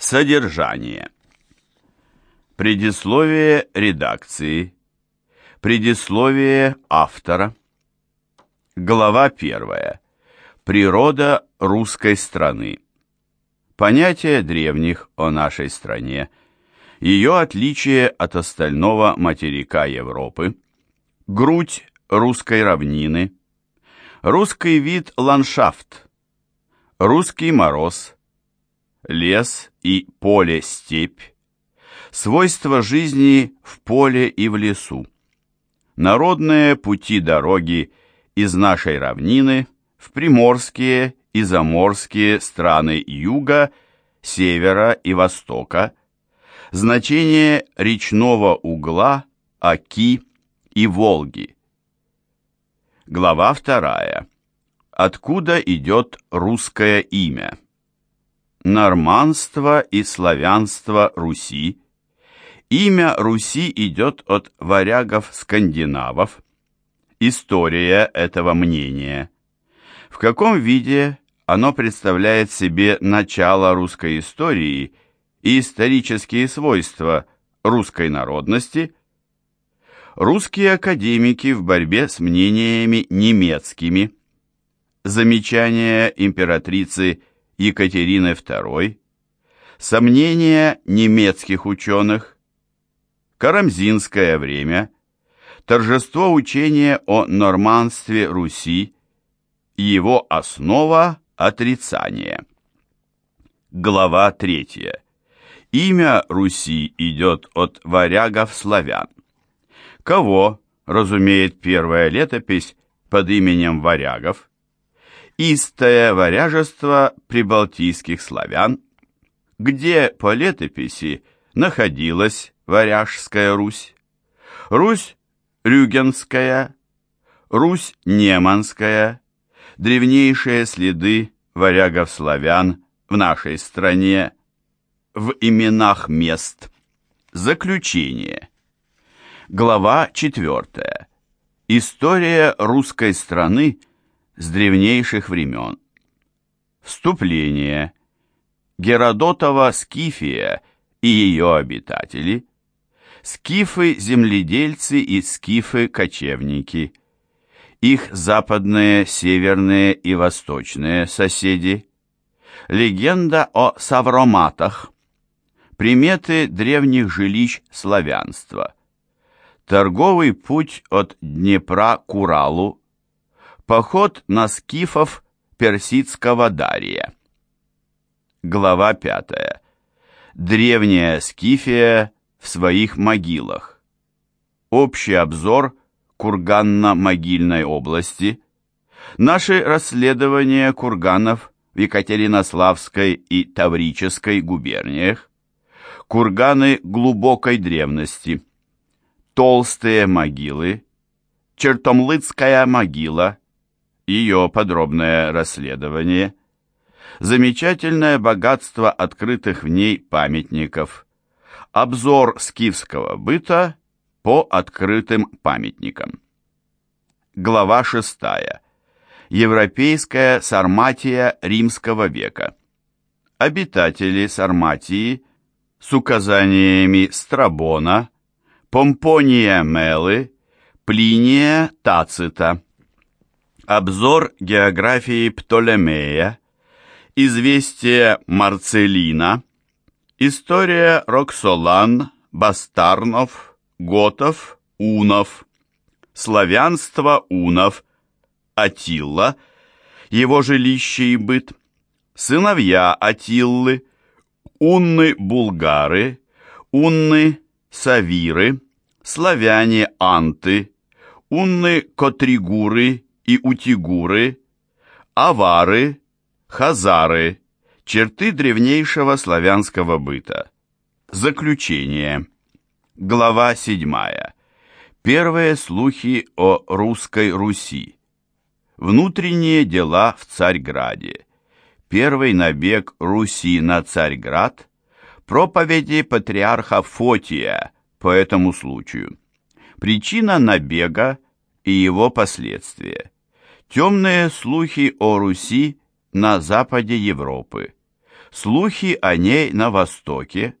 Содержание. Предисловие редакции. Предисловие автора. Глава первая. Природа русской страны. Понятие древних о нашей стране. Ее отличие от остального материка Европы. Грудь русской равнины. Русский вид ландшафт. Русский мороз лес и поле-степь, свойства жизни в поле и в лесу, народные пути-дороги из нашей равнины в приморские и заморские страны юга, севера и востока, значение речного угла, Оки и Волги. Глава вторая. Откуда идет русское имя? Норманство и славянство Руси. Имя Руси идет от варягов-скандинавов. История этого мнения. В каком виде оно представляет себе начало русской истории и исторические свойства русской народности – русские академики в борьбе с мнениями немецкими. Замечания императрицы Екатерины II, сомнения немецких ученых, Карамзинское время, торжество учения о норманстве Руси, его основа – отрицание. Глава 3. Имя Руси идет от варягов-славян. Кого разумеет первая летопись под именем варягов? Истое варяжество прибалтийских славян, где по летописи находилась Варяжская Русь, Русь Рюгенская, Русь Неманская, древнейшие следы варягов-славян в нашей стране, в именах мест. Заключение. Глава 4. История русской страны – с древнейших времен. Вступление. Геродотова Скифия и ее обитатели. Скифы-земледельцы и скифы-кочевники. Их западные, северные и восточные соседи. Легенда о савроматах. Приметы древних жилищ славянства. Торговый путь от Днепра к Уралу Поход на скифов персидского Дария. Глава 5. Древняя Скифия в своих могилах. Общий обзор Курганно-могильной области. Наши расследования курганов в Екатеринославской и Таврической губерниях. Курганы глубокой древности. Толстые могилы. Чертомлыцкая могила ее подробное расследование, замечательное богатство открытых в ней памятников, обзор скифского быта по открытым памятникам. Глава 6. Европейская Сарматия римского века. Обитатели Сарматии с указаниями Страбона, Помпония Мелы, Плиния Тацита. Обзор географии Птолемея, известие Марцелина, история Роксолан, Бастарнов, Готов, Унов, славянство Унов, Атилла, его жилище и быт, сыновья Атиллы, унны-булгары, унны-савиры, славяне-анты, унны-котригуры и утигуры, авары, хазары, черты древнейшего славянского быта. Заключение. Глава 7. Первые слухи о русской Руси. Внутренние дела в Царьграде. Первый набег Руси на Царьград. Проповеди патриарха Фотия по этому случаю. Причина набега и его последствия. Темные слухи о Руси на западе Европы. слухи о ней на Востоке,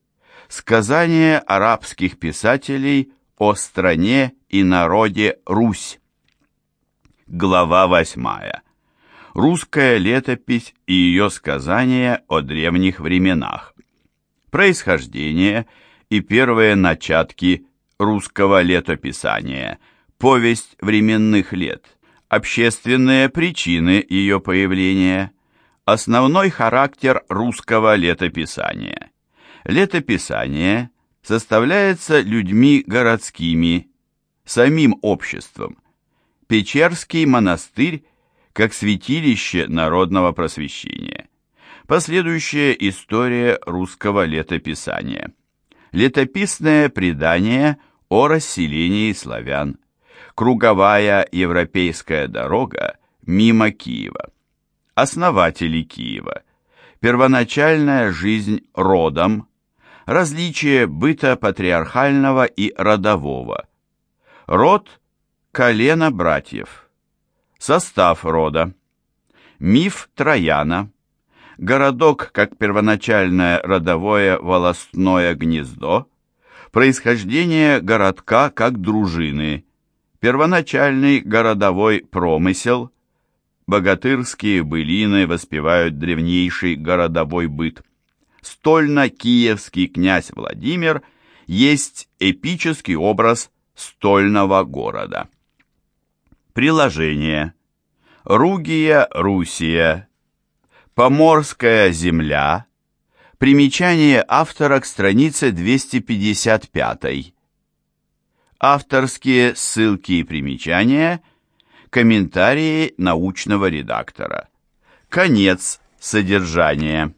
сказания арабских писателей о стране и народе Русь. Глава восьмая. Русская летопись и ее сказания о древних временах. Происхождение и первые начатки русского летописания. Повесть временных лет. Общественные причины ее появления. Основной характер русского летописания. Летописание составляется людьми городскими, самим обществом. Печерский монастырь как святилище народного просвещения. Последующая история русского летописания. Летописное предание о расселении славян. Круговая европейская дорога мимо Киева. Основатели Киева. Первоначальная жизнь родом. Различие быта патриархального и родового. Род – колено братьев. Состав рода. Миф Трояна. Городок как первоначальное родовое волостное гнездо. Происхождение городка как дружины. Первоначальный городовой промысел. Богатырские былины воспевают древнейший городовой быт. Стольно-киевский князь Владимир есть эпический образ стольного города. Приложение. Ругия Русия. Поморская земля. Примечание автора к странице 255. Авторские ссылки и примечания. Комментарии научного редактора. Конец содержания.